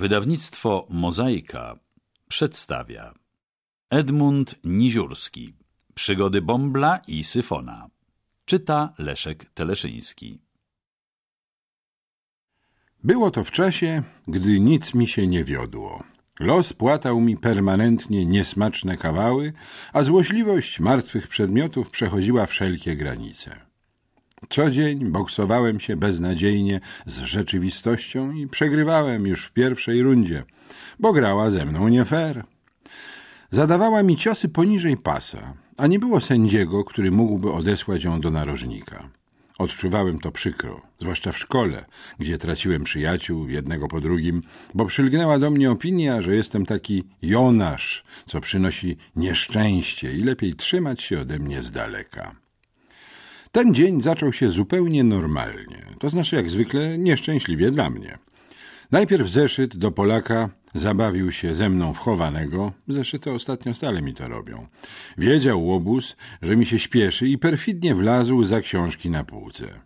Wydawnictwo Mozaika przedstawia Edmund Niziurski Przygody Bombla i Syfona Czyta Leszek Teleszyński Było to w czasie, gdy nic mi się nie wiodło. Los płatał mi permanentnie niesmaczne kawały, a złośliwość martwych przedmiotów przechodziła wszelkie granice. Co dzień boksowałem się beznadziejnie z rzeczywistością i przegrywałem już w pierwszej rundzie, bo grała ze mną nie fair. Zadawała mi ciosy poniżej pasa, a nie było sędziego, który mógłby odesłać ją do narożnika. Odczuwałem to przykro, zwłaszcza w szkole, gdzie traciłem przyjaciół jednego po drugim, bo przylgnęła do mnie opinia, że jestem taki Jonasz, co przynosi nieszczęście i lepiej trzymać się ode mnie z daleka. Ten dzień zaczął się zupełnie normalnie, to znaczy jak zwykle nieszczęśliwie dla mnie. Najpierw zeszyt do Polaka zabawił się ze mną wchowanego, zeszyty ostatnio stale mi to robią. Wiedział łobuz, że mi się śpieszy i perfidnie wlazł za książki na półce.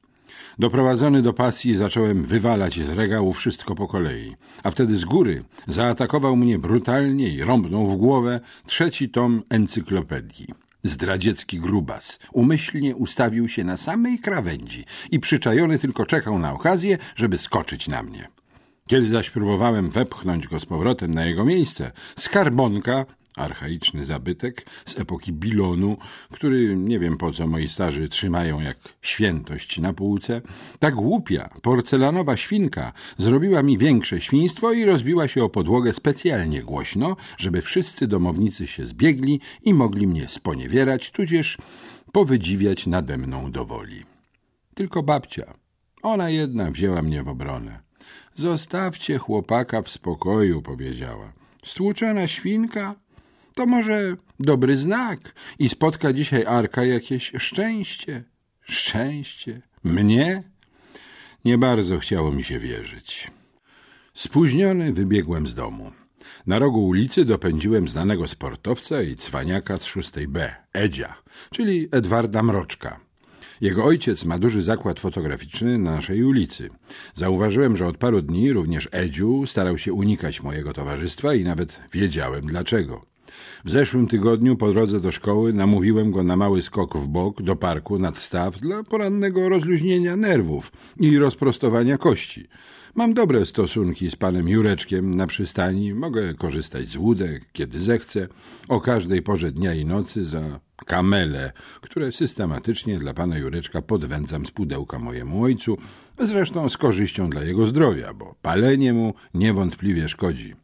Doprowadzony do pasji zacząłem wywalać z regału wszystko po kolei, a wtedy z góry zaatakował mnie brutalnie i rąbnął w głowę trzeci tom encyklopedii. Zdradziecki grubas umyślnie ustawił się na samej krawędzi i przyczajony tylko czekał na okazję, żeby skoczyć na mnie. Kiedy zaś próbowałem wepchnąć go z powrotem na jego miejsce, skarbonka, archaiczny zabytek z epoki Bilonu, który nie wiem po co moi starzy trzymają jak świętość na półce, ta głupia, porcelanowa świnka zrobiła mi większe świństwo i rozbiła się o podłogę specjalnie głośno, żeby wszyscy domownicy się zbiegli i mogli mnie sponiewierać, tudzież powydziwiać nade mną do woli. Tylko babcia, ona jedna wzięła mnie w obronę. Zostawcie chłopaka w spokoju, powiedziała. Stłuczona świnka? To może dobry znak i spotka dzisiaj Arka jakieś szczęście. Szczęście? Mnie? Nie bardzo chciało mi się wierzyć. Spóźniony wybiegłem z domu. Na rogu ulicy dopędziłem znanego sportowca i cwaniaka z szóstej B, Edzia, czyli Edwarda Mroczka. Jego ojciec ma duży zakład fotograficzny na naszej ulicy. Zauważyłem, że od paru dni również Edziu starał się unikać mojego towarzystwa i nawet wiedziałem dlaczego. W zeszłym tygodniu po drodze do szkoły namówiłem go na mały skok w bok do parku nad staw dla porannego rozluźnienia nerwów i rozprostowania kości. Mam dobre stosunki z panem Jureczkiem na przystani, mogę korzystać z łódek, kiedy zechcę, o każdej porze dnia i nocy za kamele, które systematycznie dla pana Jureczka podwędzam z pudełka mojemu ojcu, zresztą z korzyścią dla jego zdrowia, bo palenie mu niewątpliwie szkodzi.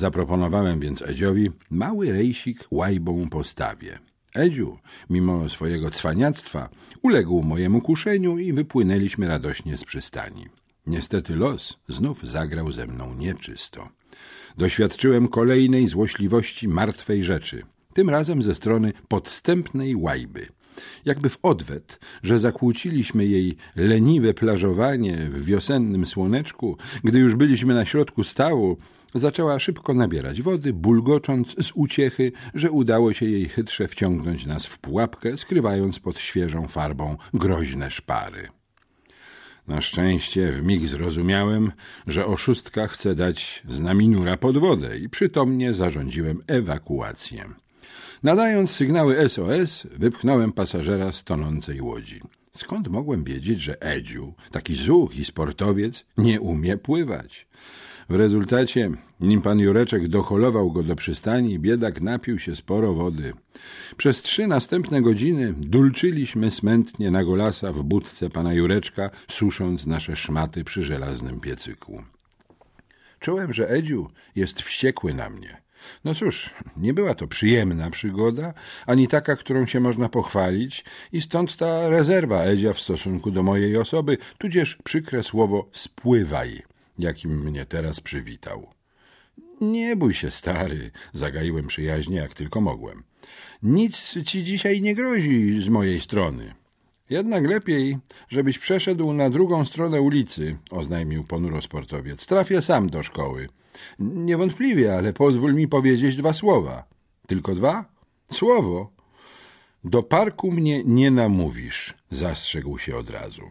Zaproponowałem więc Edziowi mały rejsik łajbą po stawie. Edziu, mimo swojego cwaniactwa, uległ mojemu kuszeniu i wypłynęliśmy radośnie z przystani. Niestety los znów zagrał ze mną nieczysto. Doświadczyłem kolejnej złośliwości martwej rzeczy, tym razem ze strony podstępnej łajby. Jakby w odwet, że zakłóciliśmy jej leniwe plażowanie w wiosennym słoneczku, gdy już byliśmy na środku stału, zaczęła szybko nabierać wody, bulgocząc z uciechy, że udało się jej chytrze wciągnąć nas w pułapkę, skrywając pod świeżą farbą groźne szpary. Na szczęście w mig zrozumiałem, że oszustka chce dać z nami nura pod wodę i przytomnie zarządziłem ewakuację. Nadając sygnały SOS, wypchnąłem pasażera z tonącej łodzi. Skąd mogłem wiedzieć, że Edziu, taki zuch i sportowiec, nie umie pływać? W rezultacie, nim pan Jureczek doholował go do przystani, biedak napił się sporo wody. Przez trzy następne godziny dulczyliśmy smętnie na golasa w budce pana Jureczka, susząc nasze szmaty przy żelaznym piecyku. Czułem, że Edziu jest wściekły na mnie. No cóż, nie była to przyjemna przygoda, ani taka, którą się można pochwalić i stąd ta rezerwa Edzia w stosunku do mojej osoby, tudzież przykre słowo spływaj, jakim mnie teraz przywitał. Nie bój się, stary, zagaiłem przyjaźnie, jak tylko mogłem. Nic ci dzisiaj nie grozi z mojej strony. Jednak lepiej, żebyś przeszedł na drugą stronę ulicy, oznajmił ponuro sportowiec. Trafię sam do szkoły. Niewątpliwie, ale pozwól mi powiedzieć dwa słowa. Tylko dwa? Słowo. Do parku mnie nie namówisz, zastrzegł się od razu.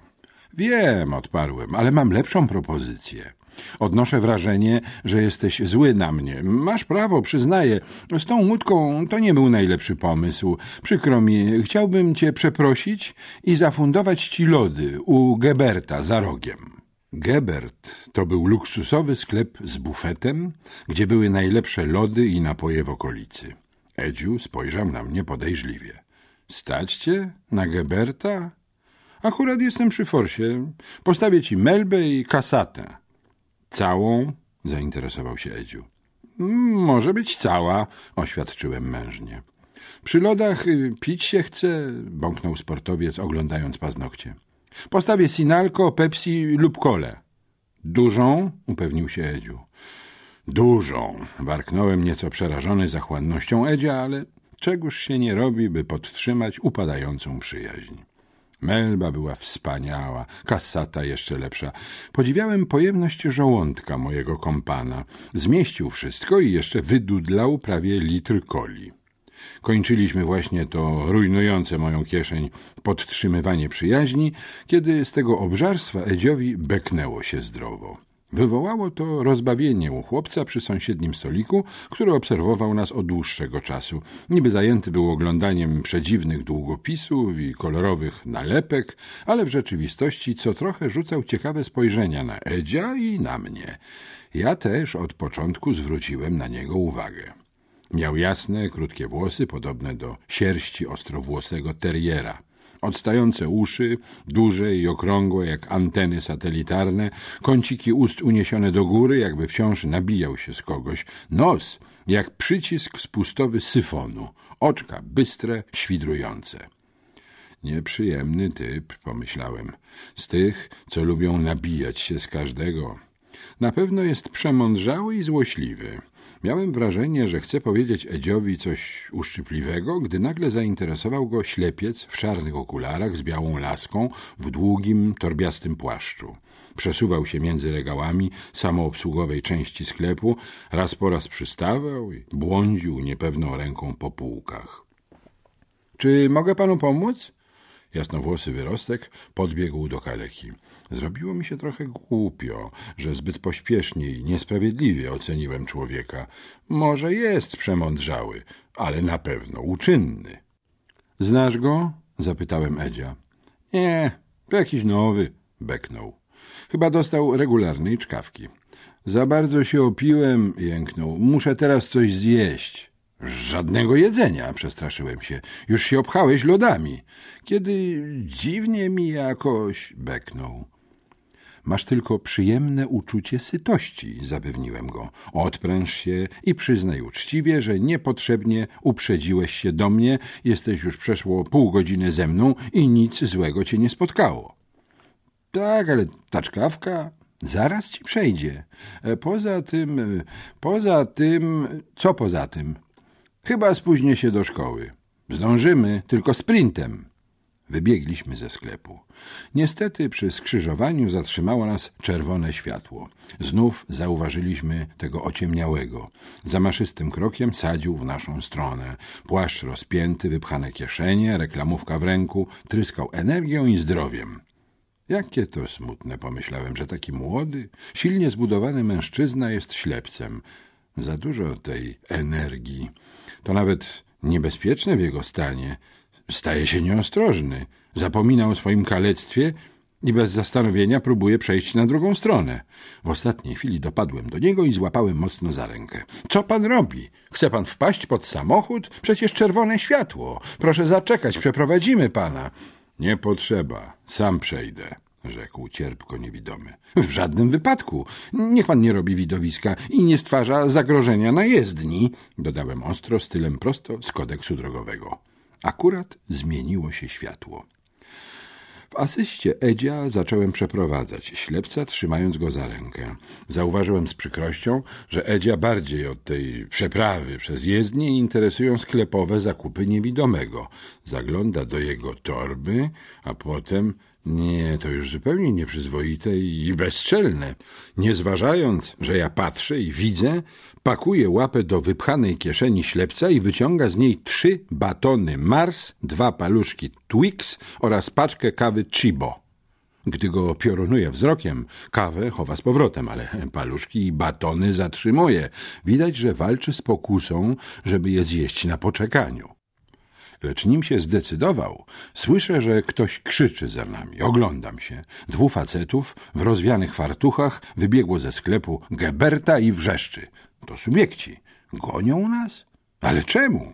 Wiem, odparłem, ale mam lepszą propozycję. Odnoszę wrażenie, że jesteś zły na mnie. Masz prawo, przyznaję. Z tą łódką to nie był najlepszy pomysł. Przykro mi, chciałbym cię przeprosić i zafundować ci lody u Geberta za rogiem. Gebert to był luksusowy sklep z bufetem, gdzie były najlepsze lody i napoje w okolicy. Edziu spojrzał na mnie podejrzliwie. Stać cię na Geberta? Akurat jestem przy forsie. Postawię ci melbę i kasatę. Całą? zainteresował się Edziu. Może być cała, oświadczyłem mężnie. Przy lodach y, pić się chce, bąknął sportowiec, oglądając paznokcie. Postawię sinalko, Pepsi lub kole. Dużą? upewnił się Edziu. Dużą, warknąłem nieco przerażony zachłannością Edzia, ale czegoż się nie robi, by podtrzymać upadającą przyjaźń. Melba była wspaniała, kasata jeszcze lepsza. Podziwiałem pojemność żołądka mojego kompana. Zmieścił wszystko i jeszcze wydudlał prawie litr coli. Kończyliśmy właśnie to rujnujące moją kieszeń podtrzymywanie przyjaźni, kiedy z tego obżarstwa Edziowi beknęło się zdrowo. Wywołało to rozbawienie u chłopca przy sąsiednim stoliku, który obserwował nas od dłuższego czasu. Niby zajęty był oglądaniem przedziwnych długopisów i kolorowych nalepek, ale w rzeczywistości co trochę rzucał ciekawe spojrzenia na Edzia i na mnie. Ja też od początku zwróciłem na niego uwagę. Miał jasne, krótkie włosy, podobne do sierści ostrowłosego teriera. Odstające uszy, duże i okrągłe jak anteny satelitarne, kąciki ust uniesione do góry, jakby wciąż nabijał się z kogoś, nos jak przycisk spustowy syfonu, oczka bystre, świdrujące. Nieprzyjemny typ, pomyślałem, z tych, co lubią nabijać się z każdego. Na pewno jest przemądrzały i złośliwy. Miałem wrażenie, że chce powiedzieć Edziowi coś uszczypliwego, gdy nagle zainteresował go ślepiec w czarnych okularach z białą laską w długim, torbiastym płaszczu. Przesuwał się między regałami samoobsługowej części sklepu, raz po raz przystawał i błądził niepewną ręką po półkach. — Czy mogę panu pomóc? Jasnowłosy wyrostek podbiegł do kaleki. Zrobiło mi się trochę głupio, że zbyt pośpiesznie i niesprawiedliwie oceniłem człowieka. Może jest przemądrzały, ale na pewno uczynny. — Znasz go? — zapytałem Edzia. — Nie, jakiś nowy — beknął. Chyba dostał regularnej czkawki. Za bardzo się opiłem, jęknął. Muszę teraz coś zjeść. Żadnego jedzenia, przestraszyłem się. Już się obchałeś lodami. Kiedy dziwnie mi jakoś, beknął. Masz tylko przyjemne uczucie sytości, zapewniłem go. Odpręż się i przyznaj uczciwie, że niepotrzebnie uprzedziłeś się do mnie, jesteś już przeszło pół godziny ze mną i nic złego cię nie spotkało. Tak, ale ta czkawka zaraz ci przejdzie. E, poza tym, e, poza tym, co poza tym? Chyba spóźnię się do szkoły. Zdążymy, tylko sprintem. Wybiegliśmy ze sklepu. Niestety przy skrzyżowaniu zatrzymało nas czerwone światło. Znów zauważyliśmy tego ociemniałego. Zamaszystym krokiem sadził w naszą stronę. Płaszcz rozpięty, wypchane kieszenie, reklamówka w ręku, tryskał energią i zdrowiem. Jakie to smutne, pomyślałem, że taki młody, silnie zbudowany mężczyzna jest ślepcem. Za dużo tej energii. To nawet niebezpieczne w jego stanie. Staje się nieostrożny. Zapomina o swoim kalectwie i bez zastanowienia próbuje przejść na drugą stronę. W ostatniej chwili dopadłem do niego i złapałem mocno za rękę. Co pan robi? Chce pan wpaść pod samochód? Przecież czerwone światło. Proszę zaczekać, przeprowadzimy pana. Nie potrzeba, sam przejdę rzekł cierpko niewidomy. W żadnym wypadku. Niech pan nie robi widowiska i nie stwarza zagrożenia na jezdni, dodałem ostro stylem prosto z kodeksu drogowego. Akurat zmieniło się światło. W asyście Edzia zacząłem przeprowadzać ślepca, trzymając go za rękę. Zauważyłem z przykrością, że Edzia bardziej od tej przeprawy przez jezdnię interesują sklepowe zakupy niewidomego. Zagląda do jego torby, a potem nie, to już zupełnie nieprzyzwoite i bezczelne. Nie zważając, że ja patrzę i widzę, pakuje łapę do wypchanej kieszeni ślepca i wyciąga z niej trzy batony Mars, dwa paluszki Twix oraz paczkę kawy Chibo. Gdy go piorunuje wzrokiem, kawę chowa z powrotem, ale paluszki i batony zatrzymuje. Widać, że walczy z pokusą, żeby je zjeść na poczekaniu. Lecz nim się zdecydował, słyszę, że ktoś krzyczy za nami. Oglądam się. Dwóch facetów w rozwianych fartuchach wybiegło ze sklepu Geberta i wrzeszczy. To subiekci. Gonią nas? Ale czemu?